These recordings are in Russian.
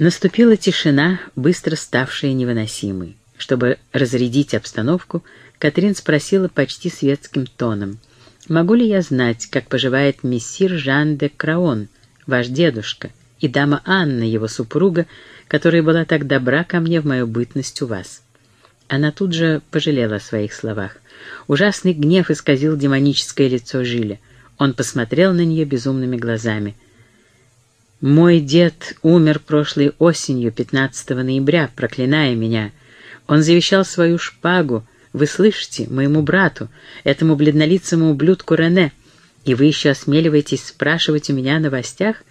Наступила тишина, быстро ставшая невыносимой. Чтобы разрядить обстановку, Катрин спросила почти светским тоном. «Могу ли я знать, как поживает мессир Жан де Краон, ваш дедушка, и дама Анна, его супруга, которая была так добра ко мне в мою бытность у вас?» Она тут же пожалела о своих словах. Ужасный гнев исказил демоническое лицо Жиля. Он посмотрел на нее безумными глазами. «Мой дед умер прошлой осенью, 15 ноября, проклиная меня. Он завещал свою шпагу, вы слышите, моему брату, этому бледнолицему ублюдку Рене, и вы еще осмеливаетесь спрашивать у меня о новостях?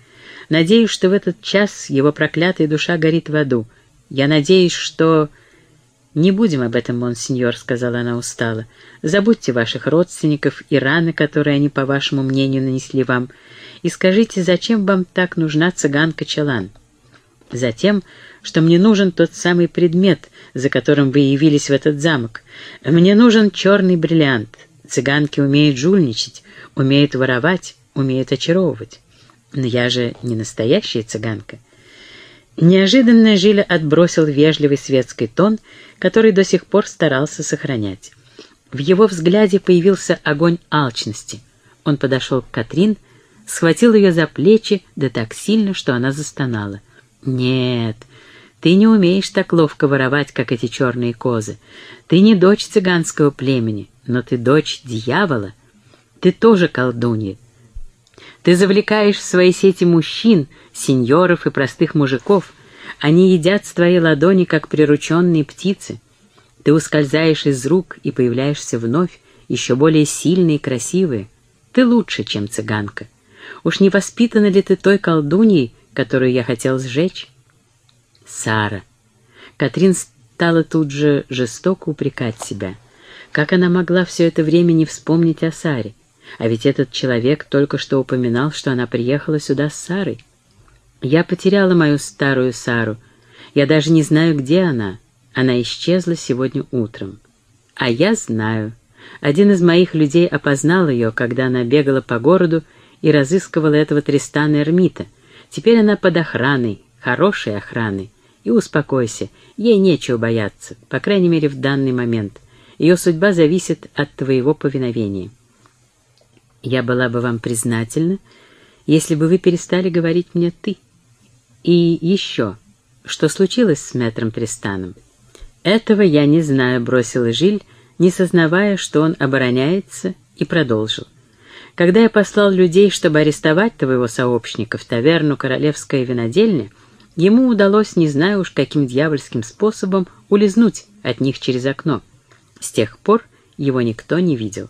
Надеюсь, что в этот час его проклятая душа горит в аду. Я надеюсь, что...» «Не будем об этом, монсеньор», — сказала она устало. «Забудьте ваших родственников и раны, которые они, по вашему мнению, нанесли вам, и скажите, зачем вам так нужна цыганка Чалан?» «Затем, что мне нужен тот самый предмет, за которым вы явились в этот замок. Мне нужен черный бриллиант. Цыганки умеют жульничать, умеют воровать, умеют очаровывать. Но я же не настоящая цыганка». Неожиданно Жиля отбросил вежливый светский тон, который до сих пор старался сохранять. В его взгляде появился огонь алчности. Он подошел к Катрин, схватил ее за плечи, да так сильно, что она застонала. «Нет, ты не умеешь так ловко воровать, как эти черные козы. Ты не дочь цыганского племени, но ты дочь дьявола. Ты тоже колдунья. Ты завлекаешь в свои сети мужчин, сеньоров и простых мужиков. Они едят с твоей ладони, как прирученные птицы. Ты ускользаешь из рук и появляешься вновь, еще более сильные и красивые. Ты лучше, чем цыганка. Уж не воспитана ли ты той колдуньей, которую я хотел сжечь? Сара. Катрин стала тут же жестоко упрекать себя. Как она могла все это время не вспомнить о Саре? А ведь этот человек только что упоминал, что она приехала сюда с Сарой. Я потеряла мою старую Сару. Я даже не знаю, где она. Она исчезла сегодня утром. А я знаю. Один из моих людей опознал ее, когда она бегала по городу и разыскивала этого Тристана Эрмита. Теперь она под охраной, хорошей охраной. И успокойся, ей нечего бояться, по крайней мере в данный момент. Ее судьба зависит от твоего повиновения. Я была бы вам признательна, если бы вы перестали говорить мне «ты». И еще, что случилось с мэтром Тристаном? Этого я не знаю, бросила Жиль, не сознавая, что он обороняется, и продолжил. Когда я послал людей, чтобы арестовать твоего сообщника в таверну «Королевская винодельня», ему удалось, не знаю уж каким дьявольским способом, улизнуть от них через окно. С тех пор его никто не видел.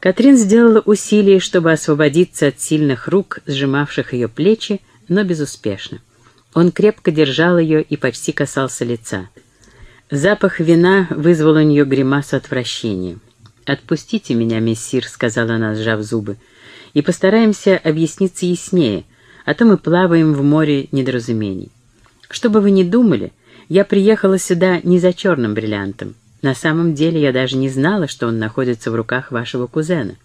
Катрин сделала усилие, чтобы освободиться от сильных рук, сжимавших ее плечи, но безуспешно. Он крепко держал ее и почти касался лица. Запах вина вызвал у нее гримасу отвращения. «Отпустите меня, мессир», — сказала она, сжав зубы, — «и постараемся объясниться яснее, а то мы плаваем в море недоразумений. Что бы вы ни думали, я приехала сюда не за черным бриллиантом. На самом деле я даже не знала, что он находится в руках вашего кузена».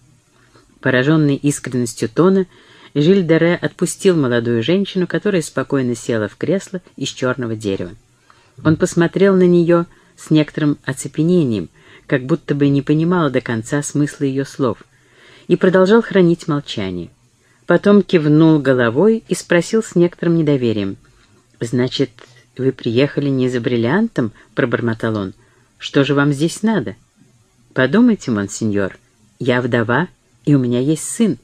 Пораженный искренностью тона, Жиль Дере отпустил молодую женщину, которая спокойно села в кресло из черного дерева. Он посмотрел на нее с некоторым оцепенением, как будто бы не понимал до конца смысла ее слов, и продолжал хранить молчание. Потом кивнул головой и спросил с некоторым недоверием. «Значит, вы приехали не за бриллиантом?» — пробормотал он. Что же вам здесь надо? Подумайте, монсеньор, я вдова, и у меня есть сын.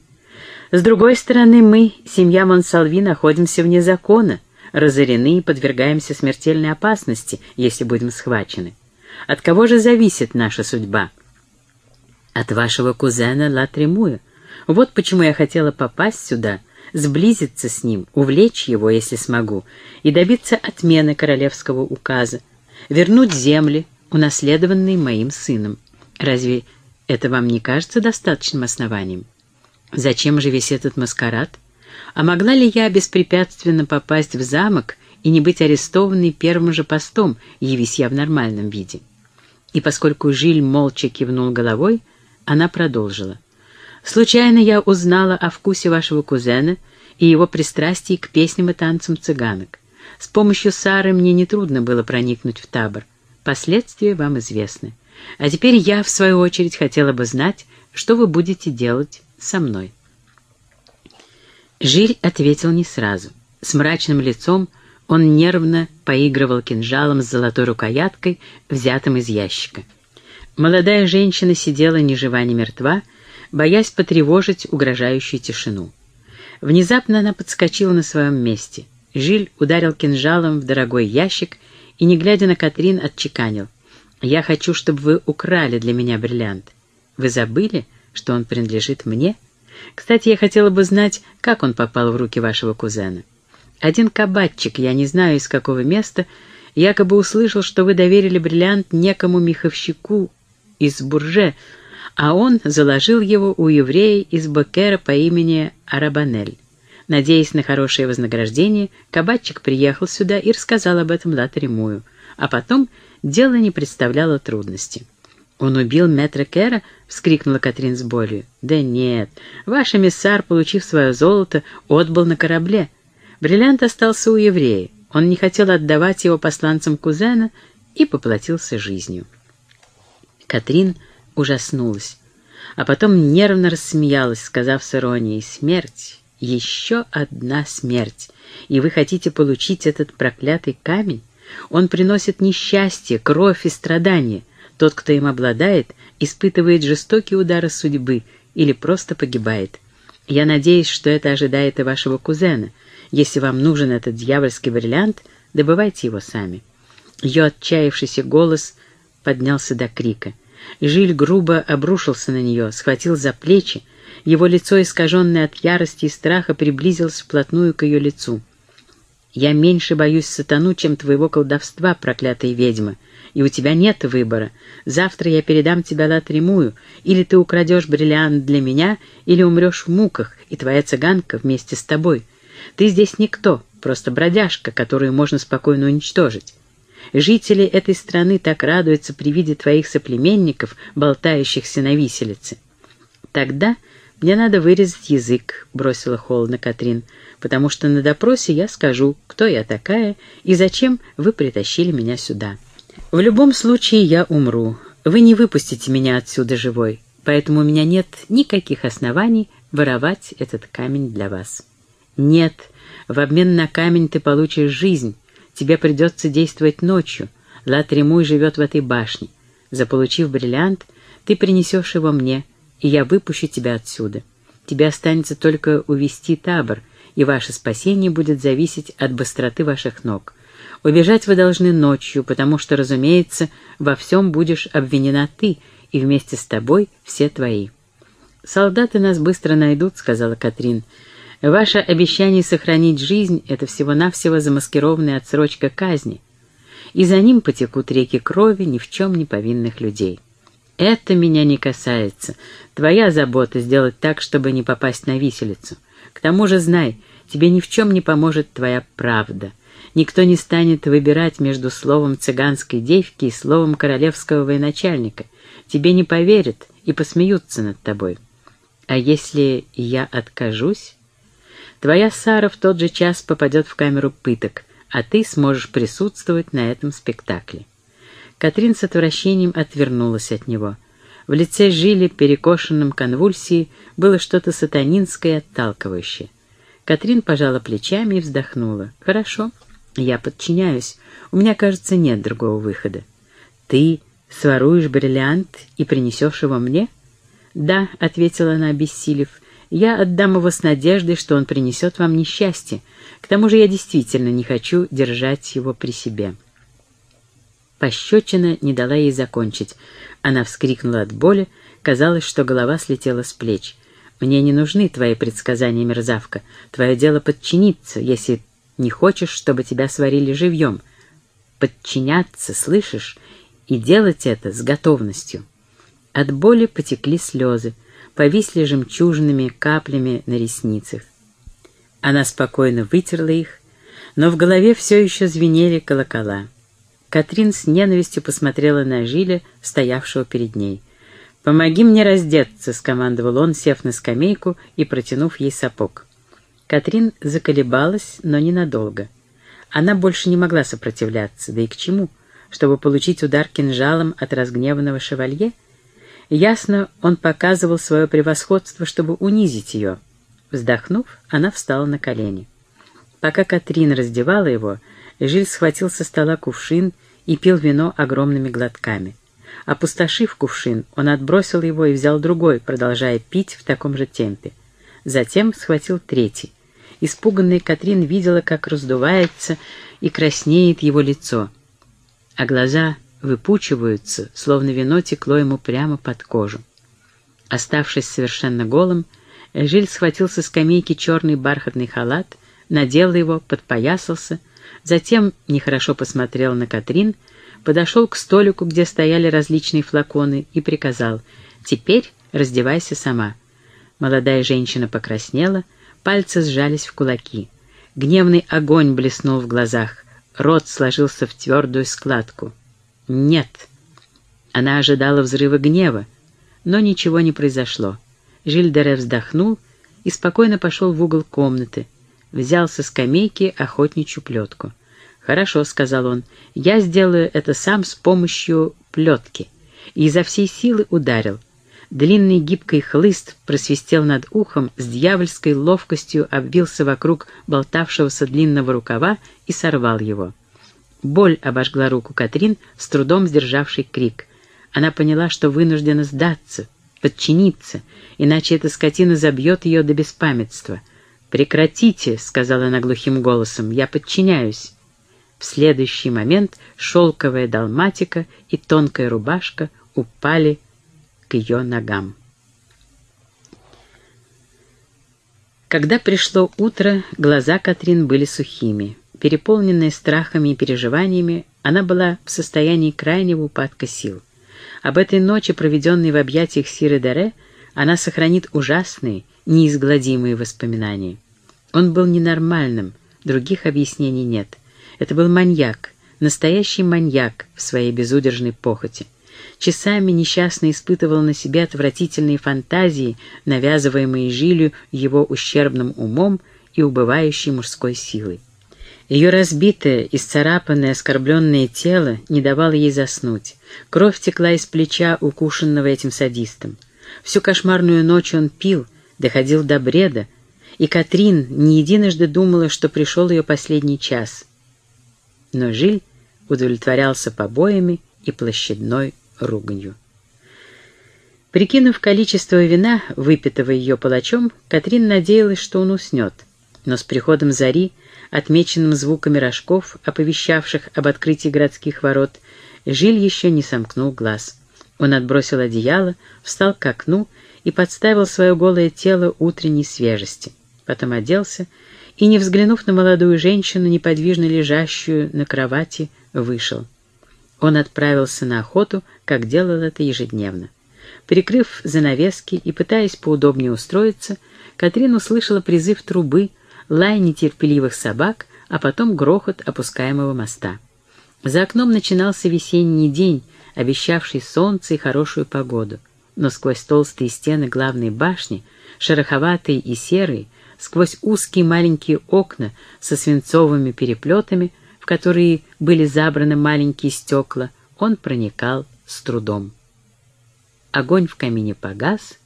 С другой стороны, мы, семья Монсалви, находимся вне закона, разорены и подвергаемся смертельной опасности, если будем схвачены. От кого же зависит наша судьба? От вашего кузена Ла Тремуя. Вот почему я хотела попасть сюда, сблизиться с ним, увлечь его, если смогу, и добиться отмены королевского указа, вернуть земли, унаследованный моим сыном. Разве это вам не кажется достаточным основанием? Зачем же весь этот маскарад? А могла ли я беспрепятственно попасть в замок и не быть арестованной первым же постом, явись я в нормальном виде? И поскольку Жиль молча кивнул головой, она продолжила. «Случайно я узнала о вкусе вашего кузена и его пристрастии к песням и танцам цыганок. С помощью Сары мне нетрудно было проникнуть в табор. Последствия вам известны. А теперь я, в свою очередь, хотела бы знать, что вы будете делать со мной. Жиль ответил не сразу. С мрачным лицом он нервно поигрывал кинжалом с золотой рукояткой, взятым из ящика. Молодая женщина сидела ни жива, ни мертва, боясь потревожить угрожающую тишину. Внезапно она подскочила на своем месте. Жиль ударил кинжалом в дорогой ящик и, не глядя на Катрин, отчеканил. «Я хочу, чтобы вы украли для меня бриллиант. Вы забыли, что он принадлежит мне? Кстати, я хотела бы знать, как он попал в руки вашего кузена. Один кабачик, я не знаю из какого места, якобы услышал, что вы доверили бриллиант некому меховщику из Бурже, а он заложил его у еврея из Бекера по имени Арабанель. Надеясь на хорошее вознаграждение, кабачик приехал сюда и рассказал об этом Латремую, а потом дело не представляло трудности. «Он убил мэтра Кера?» — вскрикнула Катрин с болью. «Да нет, ваш эмиссар, получив свое золото, отбыл на корабле. Бриллиант остался у еврея. Он не хотел отдавать его посланцам кузена и поплатился жизнью». Катрин ужаснулась, а потом нервно рассмеялась, сказав с иронией «Смерть, еще одна смерть, и вы хотите получить этот проклятый камень? Он приносит несчастье, кровь и страдания. Тот, кто им обладает, испытывает жестокие удары судьбы или просто погибает. Я надеюсь, что это ожидает и вашего кузена. Если вам нужен этот дьявольский бриллиант, добывайте его сами». Ее отчаявшийся голос поднялся до крика. Жиль грубо обрушился на нее, схватил за плечи. Его лицо, искаженное от ярости и страха, приблизилось вплотную к ее лицу. «Я меньше боюсь сатану, чем твоего колдовства, проклятая ведьма, и у тебя нет выбора. Завтра я передам тебя Латремую, или ты украдешь бриллиант для меня, или умрешь в муках, и твоя цыганка вместе с тобой. Ты здесь никто, просто бродяжка, которую можно спокойно уничтожить. Жители этой страны так радуются при виде твоих соплеменников, болтающихся на виселице. Тогда мне надо вырезать язык, бросила холодно Катрин, потому что на допросе я скажу, кто я такая и зачем вы притащили меня сюда. В любом случае я умру. Вы не выпустите меня отсюда живой, поэтому у меня нет никаких оснований воровать этот камень для вас. Нет, в обмен на камень ты получишь жизнь, Тебе придется действовать ночью. Ла-Тремуй живет в этой башне. Заполучив бриллиант, ты принесешь его мне, и я выпущу тебя отсюда. Тебе останется только увести табор, и ваше спасение будет зависеть от быстроты ваших ног. Убежать вы должны ночью, потому что, разумеется, во всем будешь обвинена ты, и вместе с тобой все твои. «Солдаты нас быстро найдут», — сказала Катрин. Ваше обещание сохранить жизнь — это всего-навсего замаскированная отсрочка казни, и за ним потекут реки крови ни в чем не повинных людей. Это меня не касается. Твоя забота сделать так, чтобы не попасть на виселицу. К тому же знай, тебе ни в чем не поможет твоя правда. Никто не станет выбирать между словом цыганской девки и словом королевского военачальника. Тебе не поверят и посмеются над тобой. А если я откажусь? Твоя Сара в тот же час попадет в камеру пыток, а ты сможешь присутствовать на этом спектакле. Катрин с отвращением отвернулась от него. В лице Жили, перекошенном конвульсией, было что-то сатанинское отталкивающее. Катрин пожала плечами и вздохнула. «Хорошо, я подчиняюсь. У меня, кажется, нет другого выхода. Ты своруешь бриллиант и принесешь его мне?» «Да», — ответила она, обессилев, я отдам его с надеждой, что он принесет вам несчастье. К тому же я действительно не хочу держать его при себе». Пощечина не дала ей закончить. Она вскрикнула от боли, казалось, что голова слетела с плеч. «Мне не нужны твои предсказания, мерзавка. Твое дело подчиниться, если не хочешь, чтобы тебя сварили живьем. Подчиняться, слышишь? И делать это с готовностью». От боли потекли слезы повисли жемчужными каплями на ресницах. Она спокойно вытерла их, но в голове все еще звенели колокола. Катрин с ненавистью посмотрела на Жиля, стоявшего перед ней. «Помоги мне раздеться», — скомандовал он, сев на скамейку и протянув ей сапог. Катрин заколебалась, но ненадолго. Она больше не могла сопротивляться, да и к чему? Чтобы получить удар кинжалом от разгневанного шевалье? Ясно, он показывал свое превосходство, чтобы унизить ее. Вздохнув, она встала на колени. Пока Катрин раздевала его, Жиль схватил со стола кувшин и пил вино огромными глотками. Опустошив кувшин, он отбросил его и взял другой, продолжая пить в таком же темпе. Затем схватил третий. Испуганная Катрин видела, как раздувается и краснеет его лицо, а глаза выпучиваются, словно вино текло ему прямо под кожу. Оставшись совершенно голым, Жиль схватил со скамейки черный бархатный халат, надел его, подпоясался, затем нехорошо посмотрел на Катрин, подошел к столику, где стояли различные флаконы, и приказал «Теперь раздевайся сама». Молодая женщина покраснела, пальцы сжались в кулаки. Гневный огонь блеснул в глазах, рот сложился в твердую складку. «Нет». Она ожидала взрыва гнева, но ничего не произошло. Жильдере вздохнул и спокойно пошел в угол комнаты, взял со скамейки охотничью плетку. «Хорошо», — сказал он, — «я сделаю это сам с помощью плетки». И изо всей силы ударил. Длинный гибкий хлыст просвистел над ухом, с дьявольской ловкостью обвился вокруг болтавшегося длинного рукава и сорвал его. Боль обожгла руку Катрин, с трудом сдержавший крик. Она поняла, что вынуждена сдаться, подчиниться, иначе эта скотина забьет ее до беспамятства. «Прекратите», — сказала она глухим голосом, — «я подчиняюсь». В следующий момент шелковая далматика и тонкая рубашка упали к ее ногам. Когда пришло утро, глаза Катрин были сухими. Переполненная страхами и переживаниями, она была в состоянии крайнего упадка сил. Об этой ночи, проведенной в объятиях Сиры Даре, она сохранит ужасные, неизгладимые воспоминания. Он был ненормальным, других объяснений нет. Это был маньяк, настоящий маньяк в своей безудержной похоти. Часами несчастно испытывал на себе отвратительные фантазии, навязываемые Жилью его ущербным умом и убывающей мужской силой. Ее разбитое, исцарапанное, оскорбленное тело не давало ей заснуть. Кровь текла из плеча, укушенного этим садистом. Всю кошмарную ночь он пил, доходил до бреда, и Катрин не единожды думала, что пришел ее последний час — но Жиль удовлетворялся побоями и площадной руганью. Прикинув количество вина, выпитого ее палачом, Катрин надеялась, что он уснет. Но с приходом зари, отмеченным звуками рожков, оповещавших об открытии городских ворот, Жиль еще не сомкнул глаз. Он отбросил одеяло, встал к окну и подставил свое голое тело утренней свежести. Потом оделся и, не взглянув на молодую женщину, неподвижно лежащую на кровати, вышел. Он отправился на охоту, как делал это ежедневно. Прикрыв занавески и пытаясь поудобнее устроиться, Катрин услышала призыв трубы, лай нетерпеливых собак, а потом грохот опускаемого моста. За окном начинался весенний день, обещавший солнце и хорошую погоду, но сквозь толстые стены главной башни, шероховатые и серые, сквозь узкие маленькие окна со свинцовыми переплетами, в которые были забраны маленькие стекла, он проникал с трудом. Огонь в камине погас,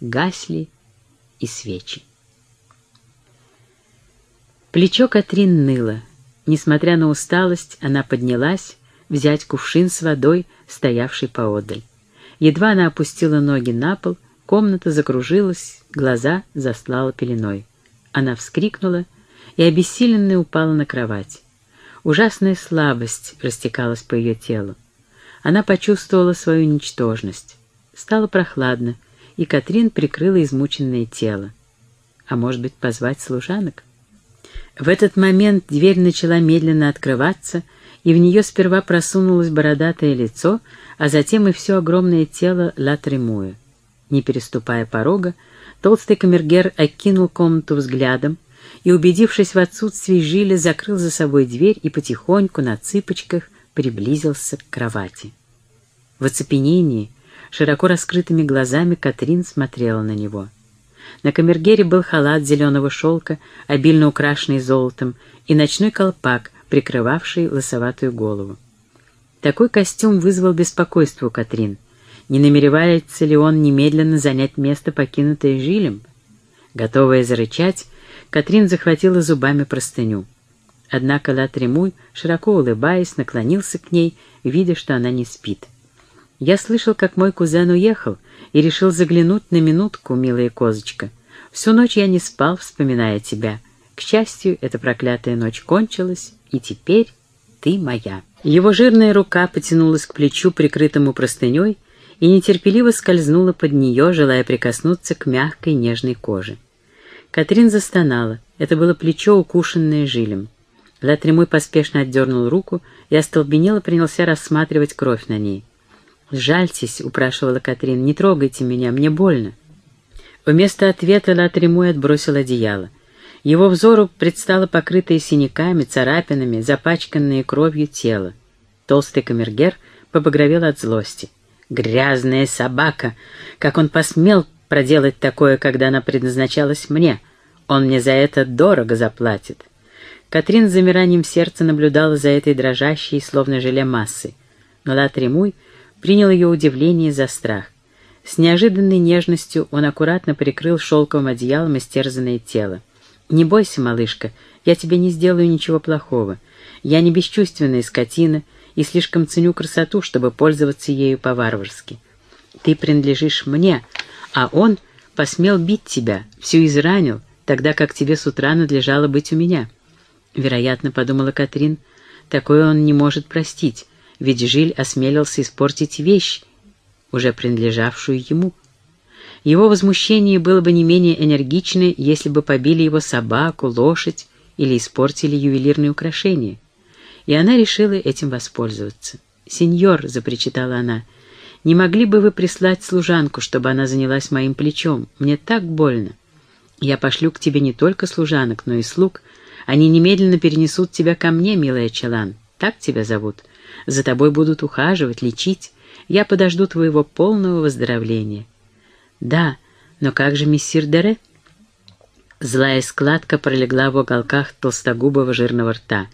гасли и свечи. Плечо Катрин ныло. Несмотря на усталость, она поднялась взять кувшин с водой, стоявший поодаль. Едва она опустила ноги на пол, комната закружилась, глаза заслала пеленой. Она вскрикнула и, обессиленная, упала на кровать. Ужасная слабость растекалась по ее телу. Она почувствовала свою ничтожность. Стало прохладно, и Катрин прикрыла измученное тело. А может быть, позвать служанок? В этот момент дверь начала медленно открываться, и в нее сперва просунулось бородатое лицо, а затем и все огромное тело Ла Тремуя. Не переступая порога, Толстый камергер окинул комнату взглядом и, убедившись в отсутствии Жиля, закрыл за собой дверь и потихоньку на цыпочках приблизился к кровати. В оцепенении, широко раскрытыми глазами Катрин смотрела на него. На камергере был халат зеленого шелка, обильно украшенный золотом, и ночной колпак, прикрывавший лосоватую голову. Такой костюм вызвал беспокойство у Катрин. Не намеревается ли он немедленно занять место, покинутое Жилем? Готовая зарычать, Катрин захватила зубами простыню. Однако Ла Тремуй, широко улыбаясь, наклонился к ней, видя, что она не спит. «Я слышал, как мой кузен уехал, и решил заглянуть на минутку, милая козочка. Всю ночь я не спал, вспоминая тебя. К счастью, эта проклятая ночь кончилась, и теперь ты моя». Его жирная рука потянулась к плечу, прикрытому простыней, и нетерпеливо скользнула под нее, желая прикоснуться к мягкой нежной коже. Катрин застонала. Это было плечо, укушенное жилем. Латремой поспешно отдернул руку и остолбенело принялся рассматривать кровь на ней. «Жальтесь», — упрашивала Катрин, — «не трогайте меня, мне больно». Вместо ответа Латремой отбросил одеяло. Его взору предстало покрытое синяками, царапинами, запачканное кровью тело. Толстый камергер побагровел от злости. «Грязная собака! Как он посмел проделать такое, когда она предназначалась мне? Он мне за это дорого заплатит». Катрин с замиранием сердца наблюдала за этой дрожащей, словно желе массой. Но Латремуй принял ее удивление за страх. С неожиданной нежностью он аккуратно прикрыл шелковым одеялом истерзанное тело. «Не бойся, малышка, я тебе не сделаю ничего плохого. Я не бесчувственная скотина и слишком ценю красоту, чтобы пользоваться ею по-варварски. Ты принадлежишь мне, а он посмел бить тебя, всю изранил, тогда как тебе с утра надлежало быть у меня». Вероятно, подумала Катрин, такое он не может простить, ведь Жиль осмелился испортить вещь, уже принадлежавшую ему. Его возмущение было бы не менее энергичное, если бы побили его собаку, лошадь или испортили ювелирные украшения. И она решила этим воспользоваться. «Сеньор», — запричитала она, — «не могли бы вы прислать служанку, чтобы она занялась моим плечом? Мне так больно. Я пошлю к тебе не только служанок, но и слуг, они немедленно перенесут тебя ко мне, милая Челан. Так тебя зовут. За тобой будут ухаживать, лечить. Я подожду твоего полного выздоровления. Да, но как же мессир Дере? Злая складка пролегла в уголках толстогубого жирного рта.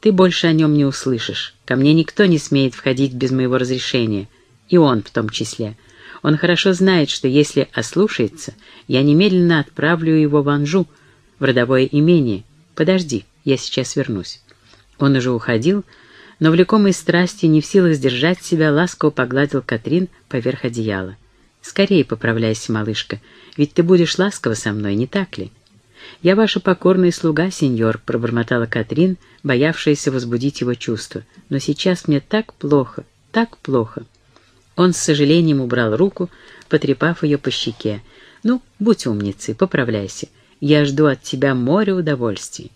Ты больше о нем не услышишь. Ко мне никто не смеет входить без моего разрешения. И он в том числе. Он хорошо знает, что если ослушается, я немедленно отправлю его в Анжу, в родовое имение, «Подожди, я сейчас вернусь». Он уже уходил, но, влекомый страсти, не в силах сдержать себя, ласково погладил Катрин поверх одеяла. «Скорее поправляйся, малышка, ведь ты будешь ласково со мной, не так ли?» «Я ваша покорная слуга, сеньор», — пробормотала Катрин, боявшаяся возбудить его чувства. «Но сейчас мне так плохо, так плохо». Он с сожалением убрал руку, потрепав ее по щеке. «Ну, будь умницей, поправляйся. Я жду от тебя море удовольствий».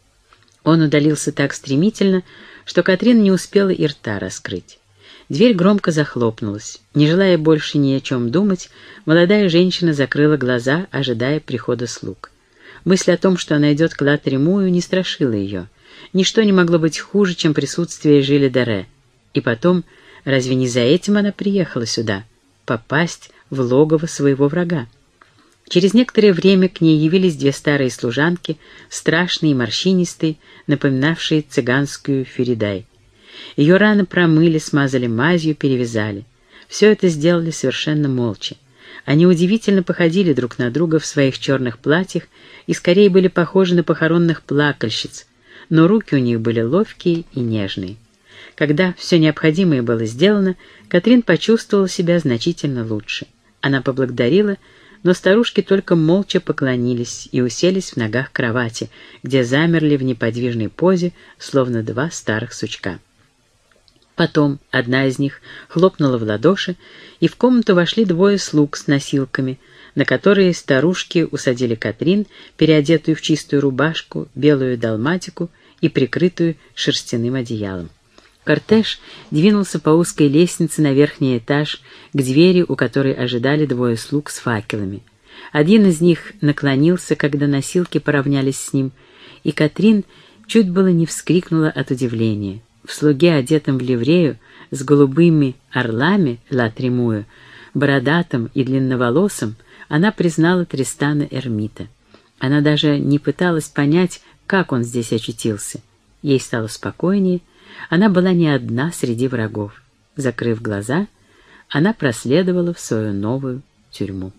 Он удалился так стремительно, что Катрин не успела и рта раскрыть. Дверь громко захлопнулась. Не желая больше ни о чем думать, молодая женщина закрыла глаза, ожидая прихода слуг. Мысль о том, что она идет к Латремую, не страшила ее. Ничто не могло быть хуже, чем присутствие Жиля Даре. И потом, разве не за этим она приехала сюда? Попасть в логово своего врага. Через некоторое время к ней явились две старые служанки, страшные и морщинистые, напоминавшие цыганскую феридай. Ее раны промыли, смазали мазью, перевязали. Все это сделали совершенно молча. Они удивительно походили друг на друга в своих черных платьях и скорее были похожи на похоронных плакальщиц, но руки у них были ловкие и нежные. Когда все необходимое было сделано, Катрин почувствовала себя значительно лучше. Она поблагодарила но старушки только молча поклонились и уселись в ногах кровати, где замерли в неподвижной позе, словно два старых сучка. Потом одна из них хлопнула в ладоши, и в комнату вошли двое слуг с носилками, на которые старушки усадили Катрин, переодетую в чистую рубашку, белую далматику и прикрытую шерстяным одеялом. Кортеж двинулся по узкой лестнице на верхний этаж, к двери, у которой ожидали двое слуг с факелами. Один из них наклонился, когда носилки поравнялись с ним, и Катрин чуть было не вскрикнула от удивления. В слуге, одетом в ливрею, с голубыми орлами ла Тремую, бородатым и длинноволосым, она признала Тристана Эрмита. Она даже не пыталась понять, как он здесь очутился — Ей стало спокойнее, она была не одна среди врагов. Закрыв глаза, она проследовала в свою новую тюрьму.